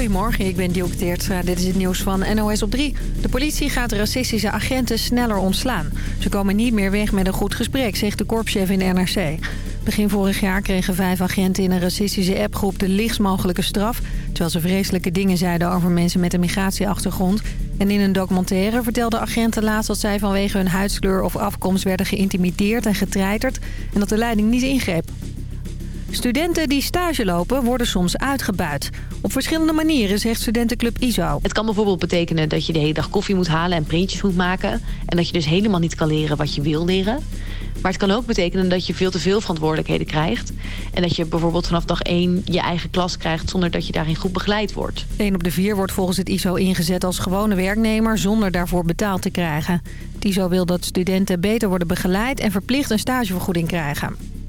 Goedemorgen, ik ben Dielke Teertstra. Dit is het nieuws van NOS op 3. De politie gaat racistische agenten sneller ontslaan. Ze komen niet meer weg met een goed gesprek, zegt de korpschef in de NRC. Begin vorig jaar kregen vijf agenten in een racistische appgroep de lichtst mogelijke straf... terwijl ze vreselijke dingen zeiden over mensen met een migratieachtergrond. En in een documentaire vertelden agenten laatst dat zij vanwege hun huidskleur of afkomst werden geïntimideerd en getreiterd... en dat de leiding niet ingreep. Studenten die stage lopen worden soms uitgebuit. Op verschillende manieren, zegt studentenclub ISO. Het kan bijvoorbeeld betekenen dat je de hele dag koffie moet halen en printjes moet maken. En dat je dus helemaal niet kan leren wat je wil leren. Maar het kan ook betekenen dat je veel te veel verantwoordelijkheden krijgt. En dat je bijvoorbeeld vanaf dag 1 je eigen klas krijgt... zonder dat je daarin goed begeleid wordt. 1 op de 4 wordt volgens het ISO ingezet als gewone werknemer... zonder daarvoor betaald te krijgen. Het ISO wil dat studenten beter worden begeleid... en verplicht een stagevergoeding krijgen.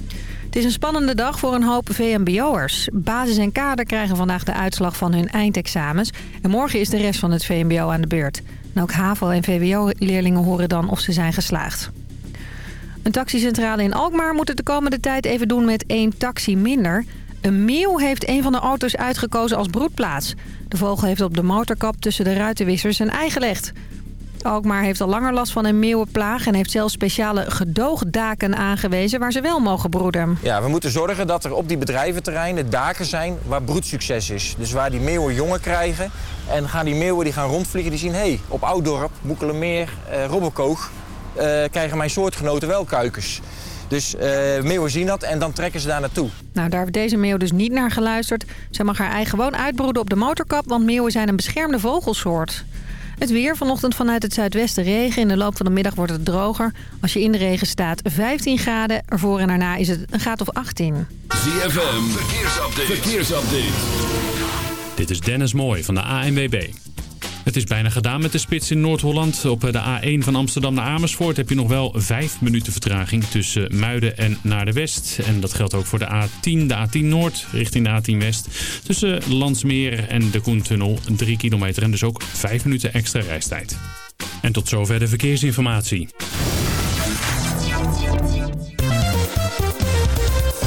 Het is een spannende dag voor een hoop VMBO'ers. Basis en kader krijgen vandaag de uitslag van hun eindexamens. En morgen is de rest van het VMBO aan de beurt. En ook HAVO- en VWO-leerlingen horen dan of ze zijn geslaagd. Een taxicentrale in Alkmaar moet het de komende tijd even doen met één taxi minder. Een meeuw heeft een van de auto's uitgekozen als broedplaats. De vogel heeft op de motorkap tussen de ruitenwissers een ei gelegd. Alkmaar heeft al langer last van een meeuwenplaag... en heeft zelfs speciale gedoogdaken aangewezen waar ze wel mogen broeden. Ja, we moeten zorgen dat er op die bedrijventerreinen daken zijn waar broedsucces is. Dus waar die meeuwen jongen krijgen. En gaan die meeuwen die gaan rondvliegen, die zien... hé, hey, op Ouddorp, Moekelenmeer, eh, Robbelkoog... Uh, krijgen mijn soortgenoten wel kuikens. Dus uh, meeuwen zien dat en dan trekken ze daar naartoe. Nou, daar heeft deze meeuw dus niet naar geluisterd. Ze mag haar ei gewoon uitbroeden op de motorkap... want meeuwen zijn een beschermde vogelsoort. Het weer vanochtend vanuit het zuidwesten regen. In de loop van de middag wordt het droger. Als je in de regen staat 15 graden. Ervoor en daarna is het een graad of 18. ZFM, verkeersupdate. verkeersupdate. Dit is Dennis Mooij van de ANWB. Het is bijna gedaan met de spits in Noord-Holland. Op de A1 van Amsterdam naar Amersfoort heb je nog wel 5 minuten vertraging tussen Muiden en naar de West. En dat geldt ook voor de A10, de A10 Noord richting de A10 West. Tussen Landsmeer en de Koentunnel 3 kilometer en dus ook 5 minuten extra reistijd. En tot zover de verkeersinformatie.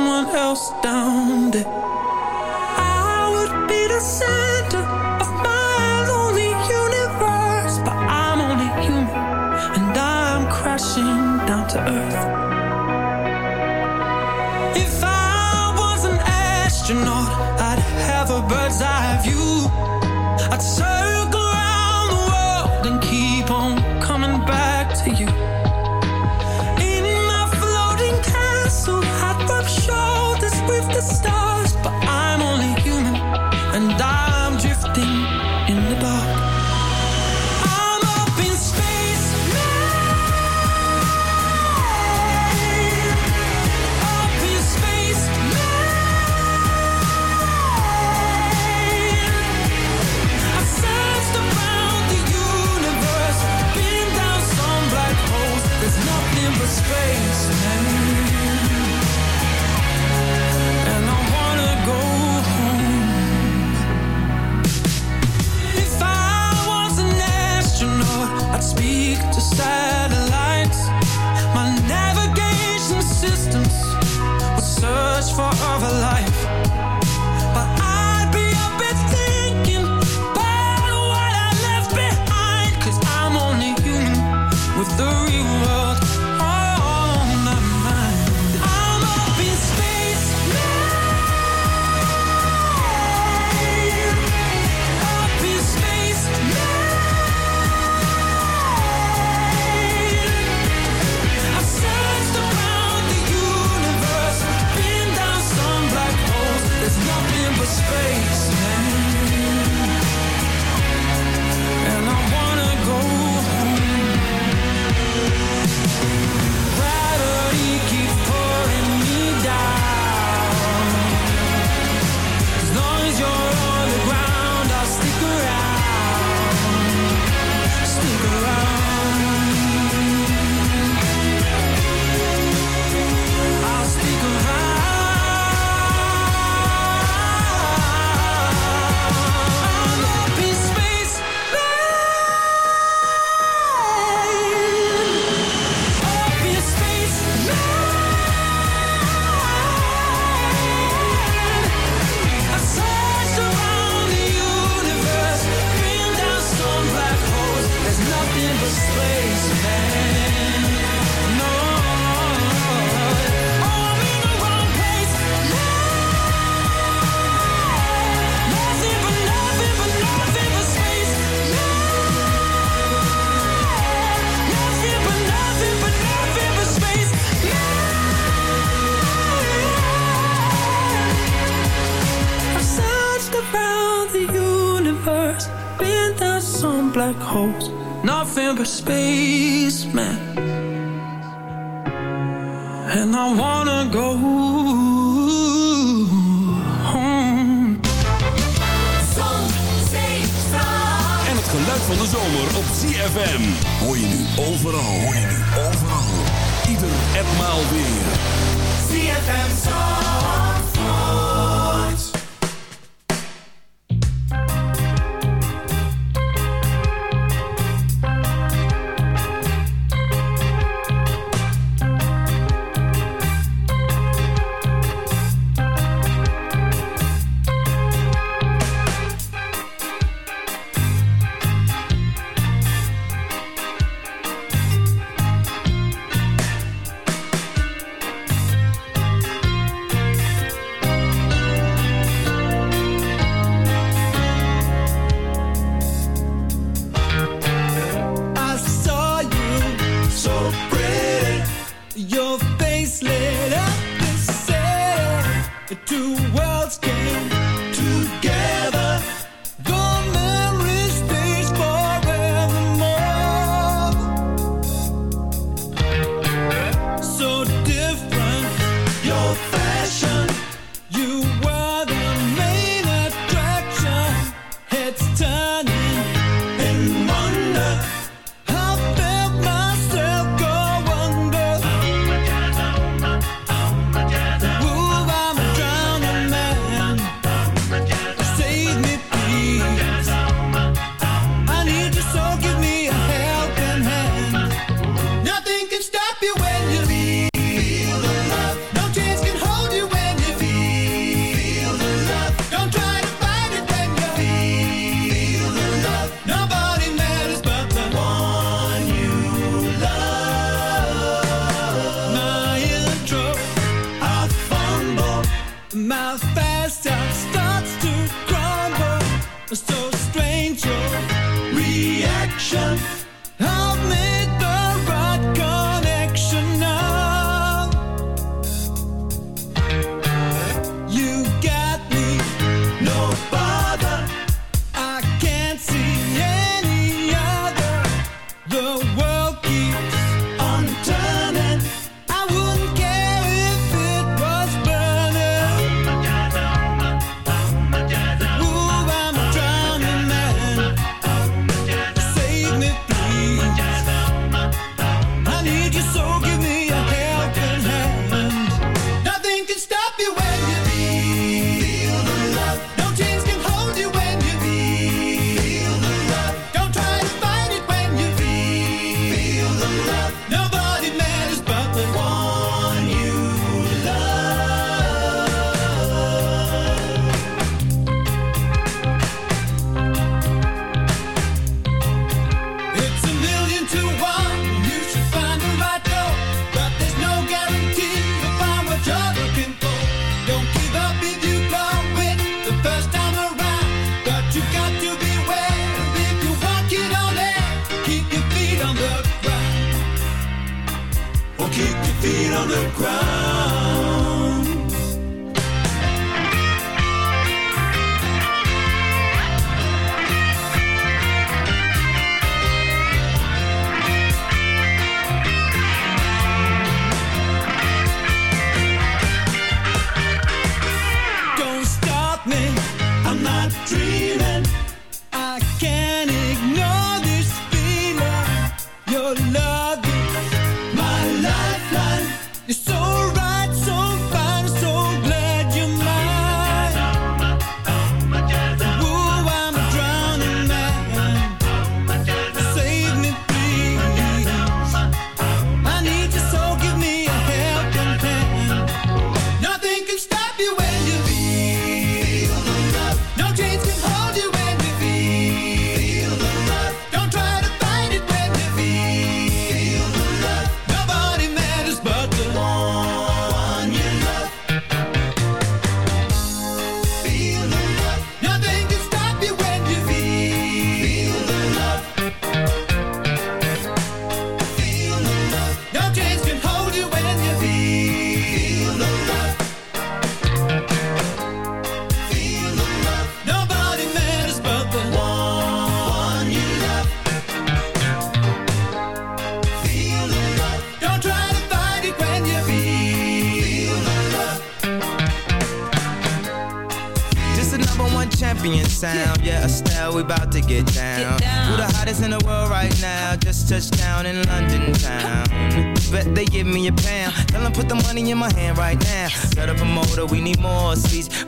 someone else down there. I would be the center of my lonely universe But I'm only human And I'm crashing down to earth. for of a lie.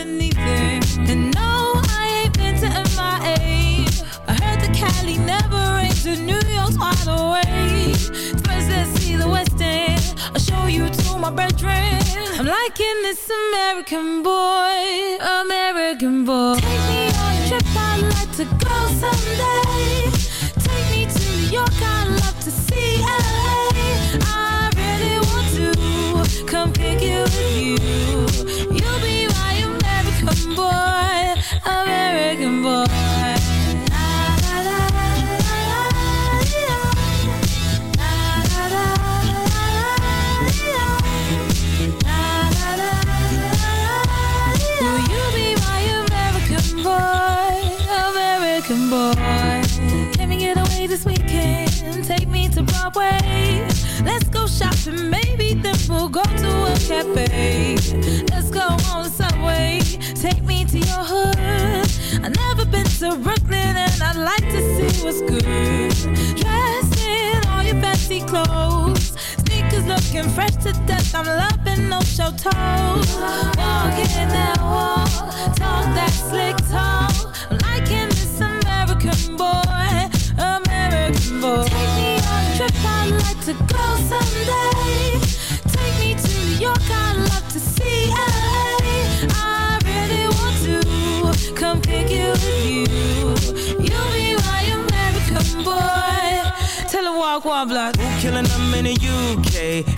And no, I ain't been to MIA. I heard the Cali never rains, and New York's wide awake. First, let's see the West End. I'll show you to my bedroom. I'm liking this American boy, American boy. Take me on a trip, I'd like to go someday. Take me to New York, I'd love to see LA. Will you be my American boy, American boy? Can we get away this weekend? Take me to Broadway. Let's go shopping, maybe then we'll go to a cafe to Brooklyn and I'd like to see what's good. Dressed in all your fancy clothes. Sneakers looking fresh to death. I'm loving no show toes. Walking that wall, talk that slick talk. I'm liking this American boy, American boy. Take me on a trip, I'd like to go someday. Who killing them in the UK?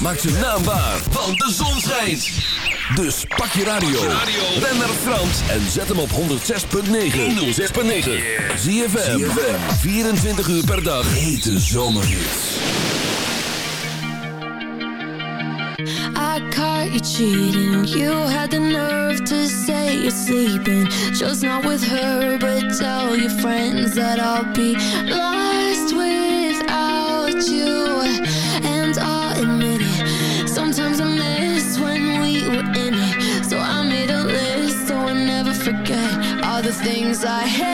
Maak ze naambaar, want de zon schijnt. Dus pak je radio. Ben naar Frans en zet hem op 106.9. 106.9. Zie je 24 uur per dag. Hete zomerhit. I caught you cheating. You had the nerve to say you're sleeping. Just not with her, but tell your friends that I'll be lost with. Cause I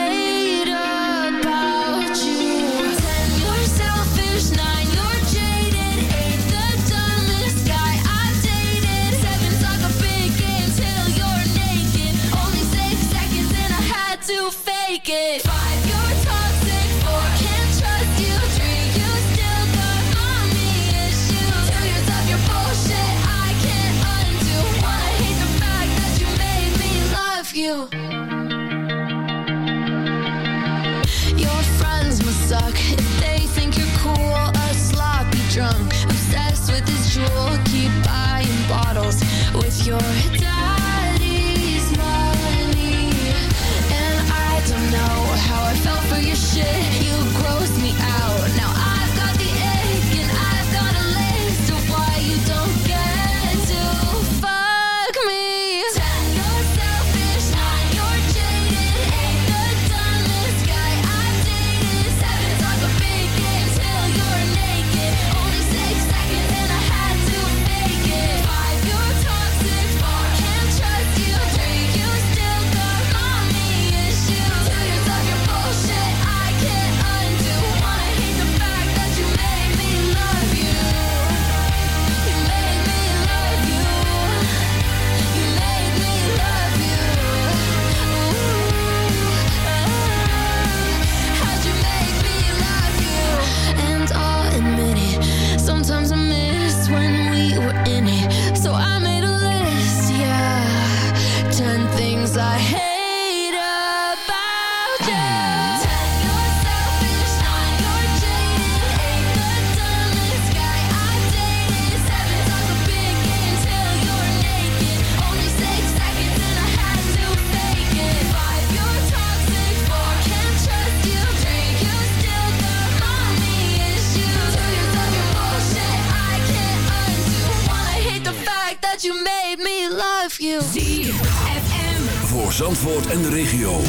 voor Zandvoort en de regio.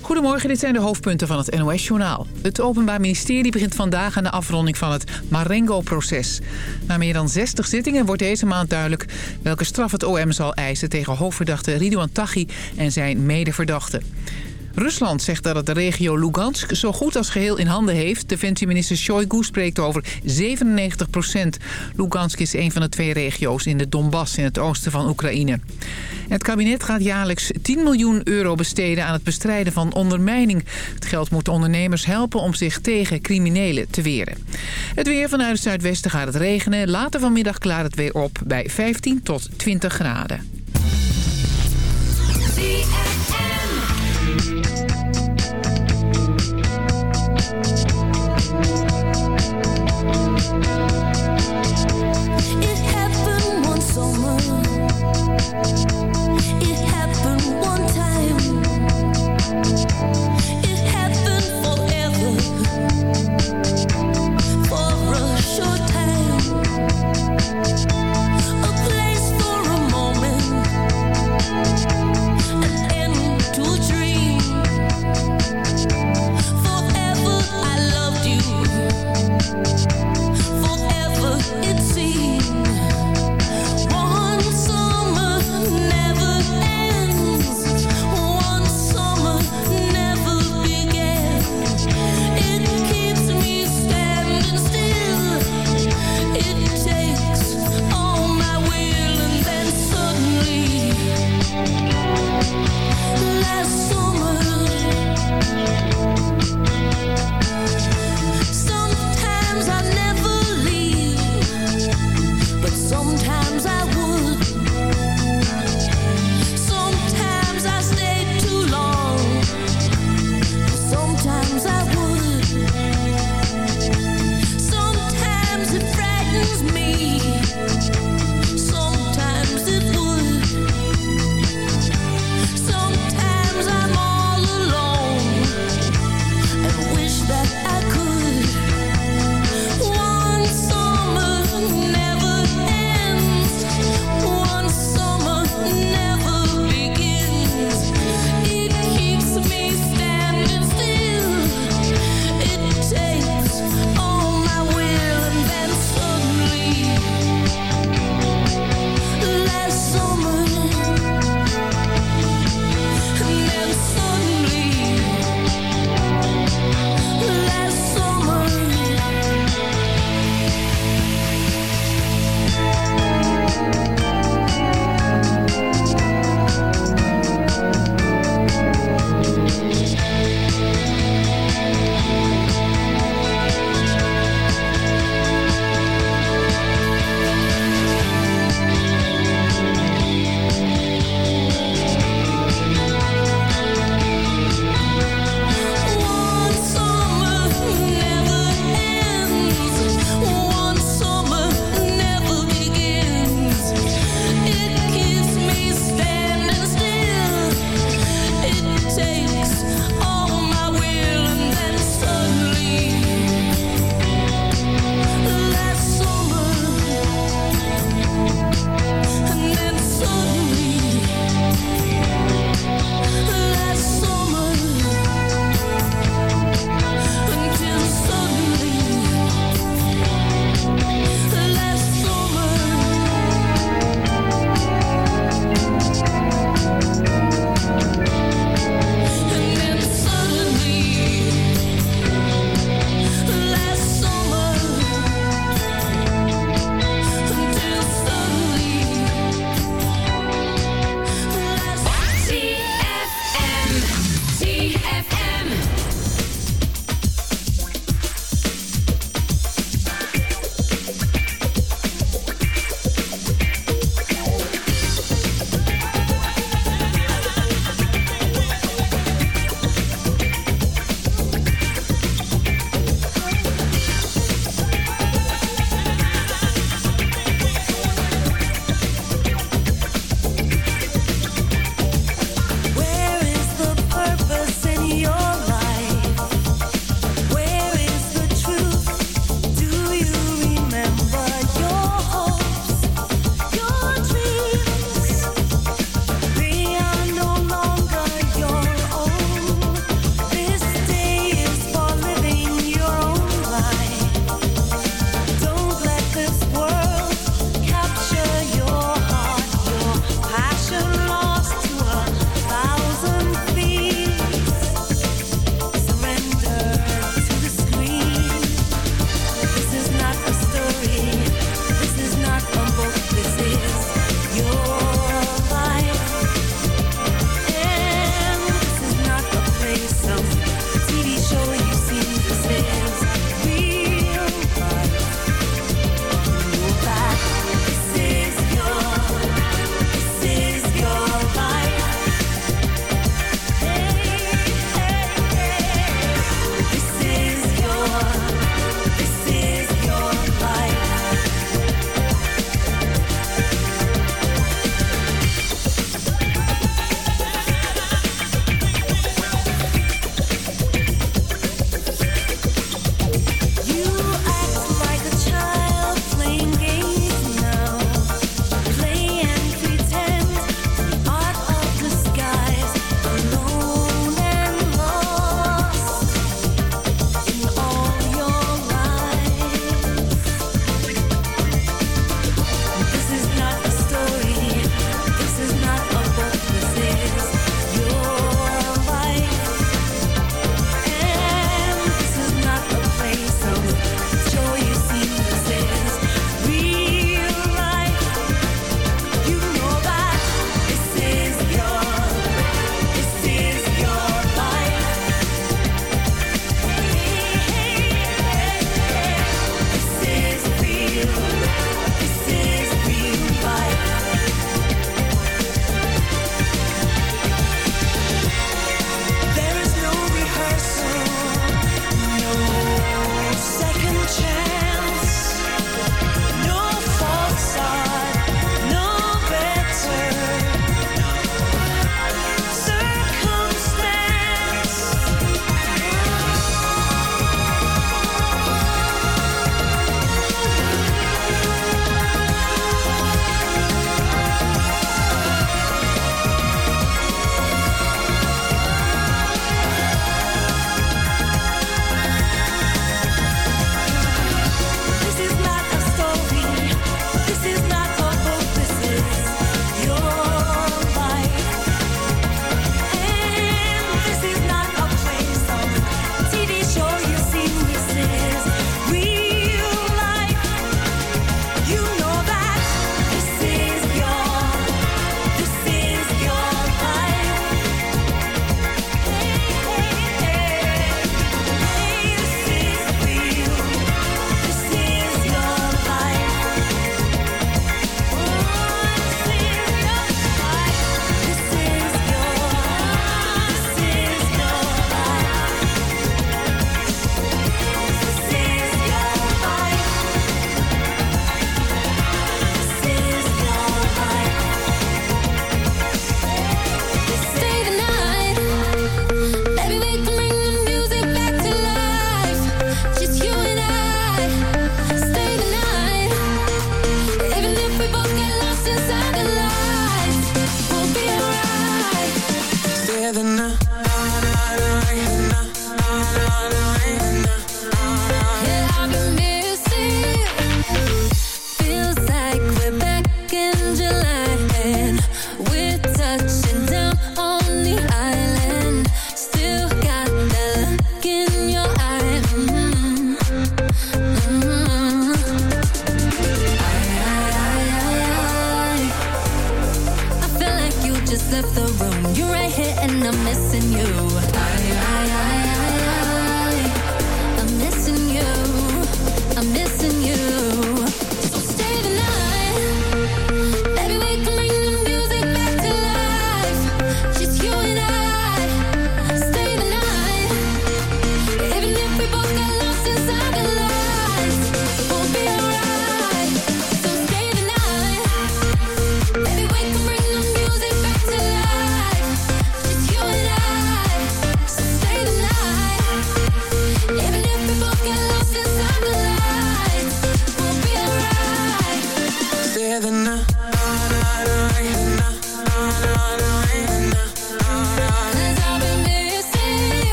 Goedemorgen, dit zijn de hoofdpunten van het NOS-journaal. Het Openbaar Ministerie begint vandaag aan de afronding van het Marengo-proces. Na meer dan 60 zittingen wordt deze maand duidelijk... welke straf het OM zal eisen tegen hoofdverdachte Ridouan Taghi en zijn medeverdachten. Rusland zegt dat het de regio Lugansk zo goed als geheel in handen heeft. Defensieminister Shoigu spreekt over 97 procent. Lugansk is een van de twee regio's in de Donbass in het oosten van Oekraïne. Het kabinet gaat jaarlijks 10 miljoen euro besteden aan het bestrijden van ondermijning. Het geld moet ondernemers helpen om zich tegen criminelen te weren. Het weer vanuit het zuidwesten gaat het regenen. Later vanmiddag klaart het weer op bij 15 tot 20 graden.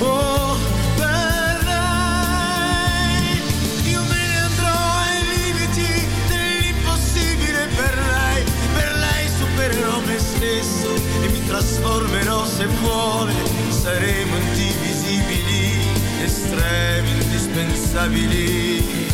Oh, verrai, io me ne andrò ai limiti dell'impossibile per lei, per lei supererò me stesso e mi trasformerò se vuole, saremo indivisibili, estremi, indispensabili.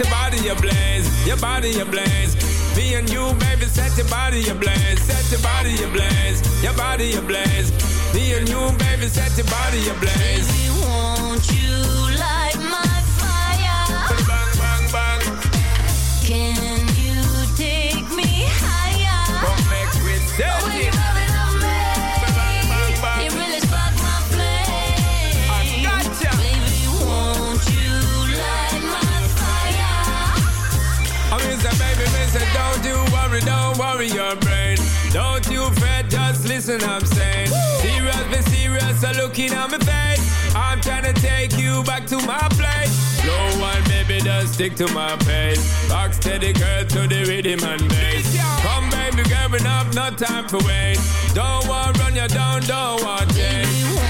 your body ablaze, your body ablaze. Me and you, baby, set your body ablaze, set your body ablaze, your body ablaze. Me and you, baby, set your body ablaze. Baby, won't you? don't worry your brain. Don't you fret, just listen, I'm saying. Serious, be serious, are looking at my face. I'm trying to take you back to my place. No one, baby, does stick to my face. Rock steady, girl, to the rhythm and bass. Come, baby, girl, enough, no time for wait. Don't want run you down, don't want change.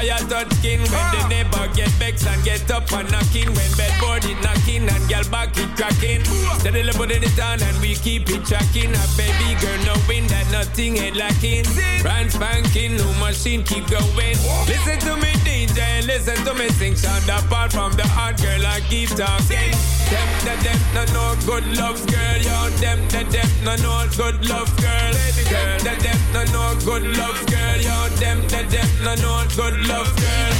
Fire touch skin, when the neighbor get vexed and get up and knocking, when bedboard it knocking and girl back it cracking. Steadily putting it on and we keep it tracking. A baby girl knowing that nothing ain't lacking. Brand spanking, no machine keep going. Listen to me DJ, and listen to me sing. Sound apart from the hard girl, I keep talking. Them, the them, no no good love girl, yo. Them, the them, no no good love girl. Them, the them, no no good love girl, yo. Them, the them, no no good love girl.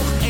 hoog